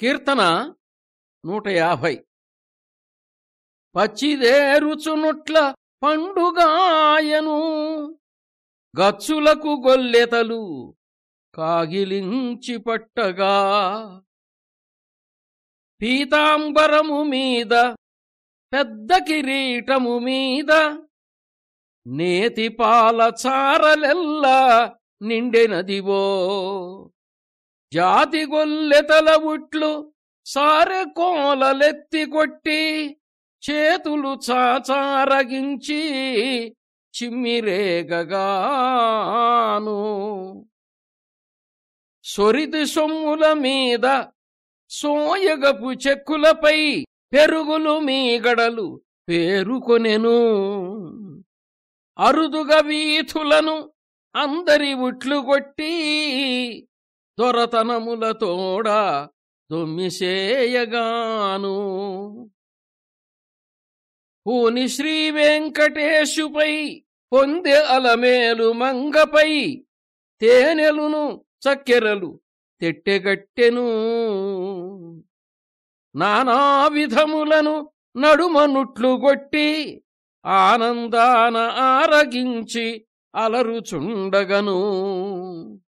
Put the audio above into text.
కీర్తన నూట యాభై. పచ్చిదేరుచునుట్ల పండుగాయను గచ్చులకు గొల్లెతలు కాగిలించి పట్టగా. పీతాంబరము మీద పెద్ద కిరీటము మీద నేతిపాల చారలెల్లా నిండెనదివో. జాతి గొల్లెతల ఉట్లు సారె కోలలెత్తి కొట్టి చేతులు చాచారగించి చిమ్మిరేగగాను. సొరిది సొమ్ముల మీద సోయగపు చెక్కులపై పెరుగులు మీగడలు పేరుకొనెను. అరుదుగా వీథులను అందరి ఉట్లు కొట్టి దొరతనములతోడ తుమ్మిసేయగాను. పూని శ్రీ వెంకటేశుపై పొందె అలమేలు మంగపై తేనెలును చక్కెరలు తెట్టెగట్టెను. నానా విధములను నడుమనుట్లు గొట్టి ఆనందాన ఆరగించి అలరుచుండగను.